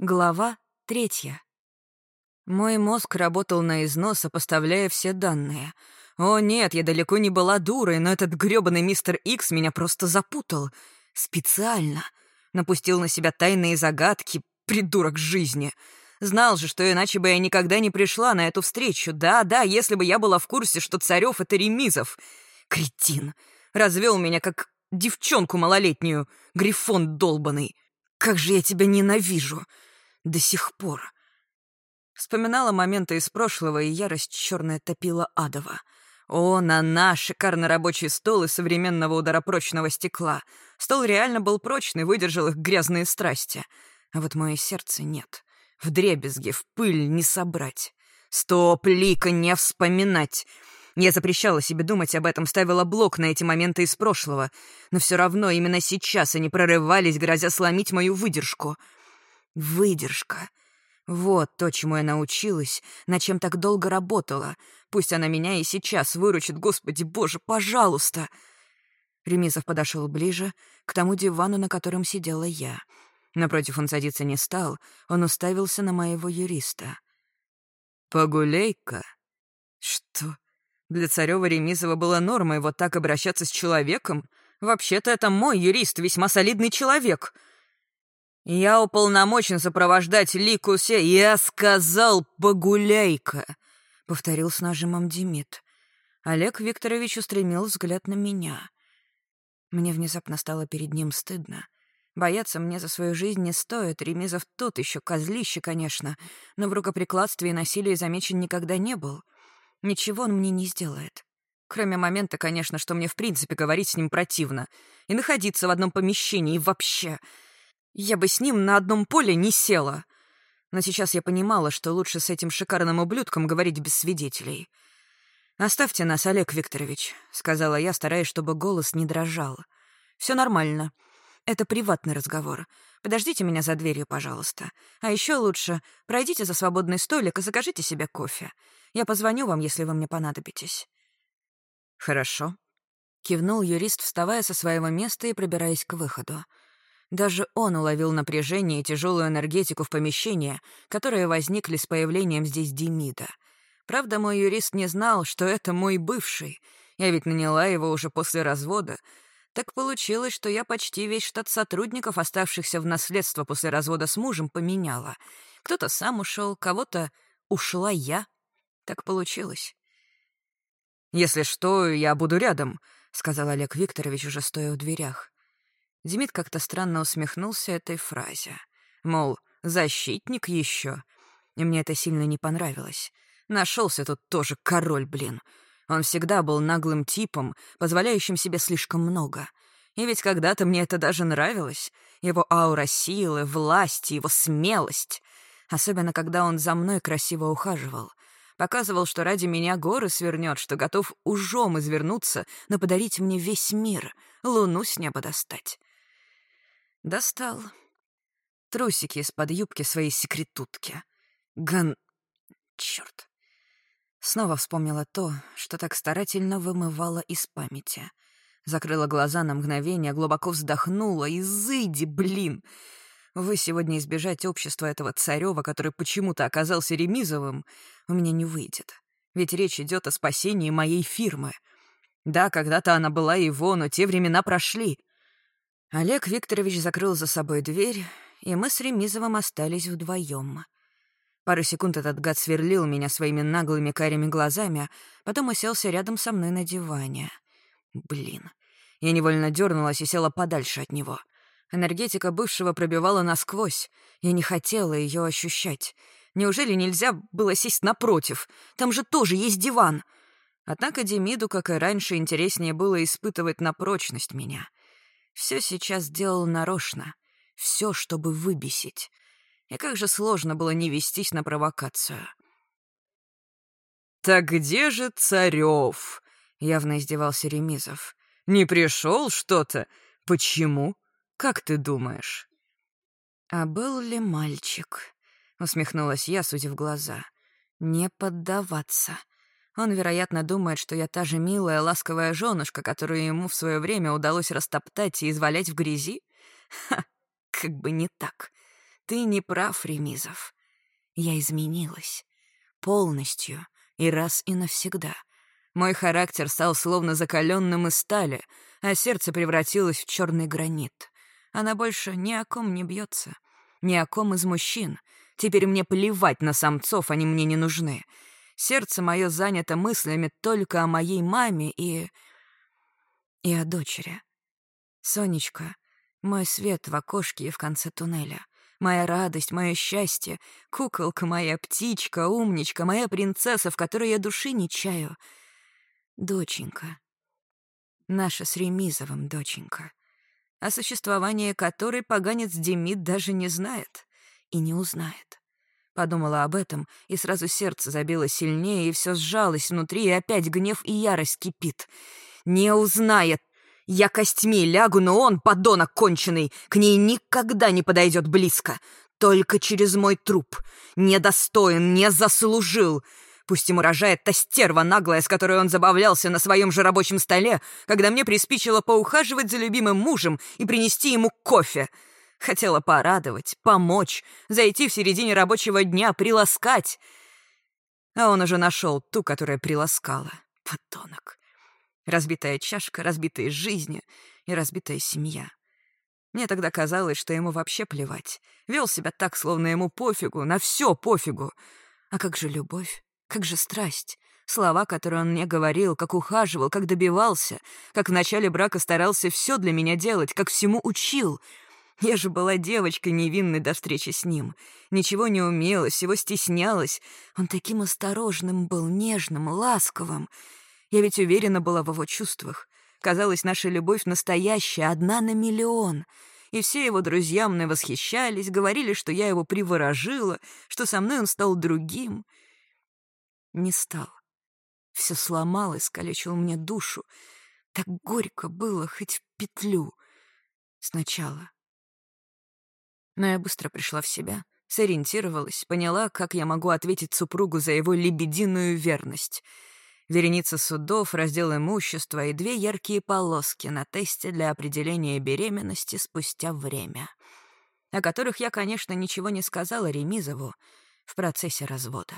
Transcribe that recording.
Глава третья. Мой мозг работал на износ, сопоставляя все данные. О нет, я далеко не была дурой, но этот грёбаный мистер Икс меня просто запутал. Специально. Напустил на себя тайные загадки, придурок жизни. Знал же, что иначе бы я никогда не пришла на эту встречу. Да-да, если бы я была в курсе, что Царёв — это Ремизов. Кретин. Развел меня как девчонку малолетнюю, грифон долбанный. Как же я тебя ненавижу! До сих пор. Вспоминала моменты из прошлого, и ярость черная топила адово. О, на наш шикарный рабочий стол из современного ударопрочного стекла. Стол реально был прочный, выдержал их грязные страсти. А вот мое сердце нет. В дребезге, в пыль не собрать. Стоп, Лика, не вспоминать. Я запрещала себе думать об этом, ставила блок на эти моменты из прошлого. Но все равно именно сейчас они прорывались, грозя сломить мою выдержку. Выдержка. Вот то, чему я научилась, на чем так долго работала. Пусть она меня и сейчас выручит, Господи Боже, пожалуйста!» Ремизов подошел ближе, к тому дивану, на котором сидела я. Напротив он садиться не стал, он уставился на моего юриста. «Погуляй-ка». «Что? Для Царева Ремизова было нормой вот так обращаться с человеком? Вообще-то это мой юрист, весьма солидный человек». «Я уполномочен сопровождать Лику Се...» «Я сказал, погуляй-ка!» — повторил с нажимом Демид. Олег Викторович устремил взгляд на меня. Мне внезапно стало перед ним стыдно. Бояться мне за свою жизнь не стоит, Ремизов тот еще козлище, конечно, но в рукоприкладстве и насилии замечен никогда не был. Ничего он мне не сделает. Кроме момента, конечно, что мне в принципе говорить с ним противно. И находиться в одном помещении вообще. Я бы с ним на одном поле не села. Но сейчас я понимала, что лучше с этим шикарным ублюдком говорить без свидетелей. «Оставьте нас, Олег Викторович», — сказала я, стараясь, чтобы голос не дрожал. Все нормально. Это приватный разговор. Подождите меня за дверью, пожалуйста. А еще лучше пройдите за свободный столик и закажите себе кофе. Я позвоню вам, если вы мне понадобитесь». «Хорошо», — кивнул юрист, вставая со своего места и пробираясь к выходу. Даже он уловил напряжение и тяжелую энергетику в помещении, которые возникли с появлением здесь Демида. Правда, мой юрист не знал, что это мой бывший. Я ведь наняла его уже после развода. Так получилось, что я почти весь штат сотрудников, оставшихся в наследство после развода с мужем, поменяла. Кто-то сам ушел, кого-то ушла я. Так получилось. «Если что, я буду рядом», — сказал Олег Викторович, уже стоя в дверях. Демид как-то странно усмехнулся этой фразе. Мол, защитник еще. И мне это сильно не понравилось. Нашелся тут тоже король, блин. Он всегда был наглым типом, позволяющим себе слишком много. И ведь когда-то мне это даже нравилось. Его аура силы, власти, его смелость. Особенно, когда он за мной красиво ухаживал. Показывал, что ради меня горы свернет, что готов ужом извернуться, но подарить мне весь мир, луну с неба достать. Достал. Трусики из-под юбки своей секретутки. Ган... Снова вспомнила то, что так старательно вымывала из памяти. Закрыла глаза на мгновение, глубоко вздохнула. Изыди, блин! Вы сегодня избежать общества этого царева, который почему-то оказался Ремизовым, у меня не выйдет. Ведь речь идет о спасении моей фирмы. Да, когда-то она была его, но те времена прошли. Олег Викторович закрыл за собой дверь, и мы с Ремизовым остались вдвоем. Пару секунд этот гад сверлил меня своими наглыми карими глазами, потом уселся рядом со мной на диване. Блин. Я невольно дернулась и села подальше от него. Энергетика бывшего пробивала насквозь. Я не хотела ее ощущать. Неужели нельзя было сесть напротив? Там же тоже есть диван. Однако Демиду, как и раньше, интереснее было испытывать на прочность меня — все сейчас делал нарочно. Все, чтобы выбесить. И как же сложно было не вестись на провокацию. «Так где же Царев?» — явно издевался Ремизов. «Не пришел что-то? Почему? Как ты думаешь?» «А был ли мальчик?» — усмехнулась я, судя глаза. «Не поддаваться. Он, вероятно, думает, что я та же милая, ласковая женушка, которую ему в свое время удалось растоптать и извалять в грязи? Ха, как бы не так. Ты не прав, Ремизов. Я изменилась. Полностью и раз и навсегда. Мой характер стал словно закаленным из стали, а сердце превратилось в черный гранит. Она больше ни о ком не бьется, ни о ком из мужчин. Теперь мне плевать на самцов, они мне не нужны. Сердце мое занято мыслями только о моей маме и... и о дочери. Сонечка — мой свет в окошке и в конце туннеля. Моя радость, мое счастье, куколка моя, птичка, умничка, моя принцесса, в которой я души не чаю. Доченька. Наша с Ремизовым доченька. О существовании которой поганец Демид даже не знает и не узнает. Подумала об этом, и сразу сердце забило сильнее, и все сжалось внутри, и опять гнев и ярость кипит. «Не узнает! Я костьми лягу, но он, подонок конченый, к ней никогда не подойдет близко. Только через мой труп. Недостоин, не заслужил!» Пусть ему рожает та стерва наглая, с которой он забавлялся на своем же рабочем столе, когда мне приспичило поухаживать за любимым мужем и принести ему кофе. Хотела порадовать, помочь, зайти в середине рабочего дня, приласкать. А он уже нашел ту, которая приласкала. Подонок. Разбитая чашка, разбитые жизни и разбитая семья. Мне тогда казалось, что ему вообще плевать. Вел себя так, словно ему пофигу, на все пофигу. А как же любовь? Как же страсть? Слова, которые он мне говорил, как ухаживал, как добивался, как в начале брака старался все для меня делать, как всему учил — я же была девочкой невинной до встречи с ним. Ничего не умела, всего стеснялась. Он таким осторожным был, нежным, ласковым. Я ведь уверена была в его чувствах. Казалось, наша любовь настоящая, одна на миллион. И все его друзья мной восхищались, говорили, что я его приворожила, что со мной он стал другим. Не стал. Все сломал и скалечил мне душу. Так горько было, хоть в петлю. Сначала. Но я быстро пришла в себя, сориентировалась, поняла, как я могу ответить супругу за его лебединую верность. Вереница судов, раздел имущества и две яркие полоски на тесте для определения беременности спустя время, о которых я, конечно, ничего не сказала Ремизову в процессе развода.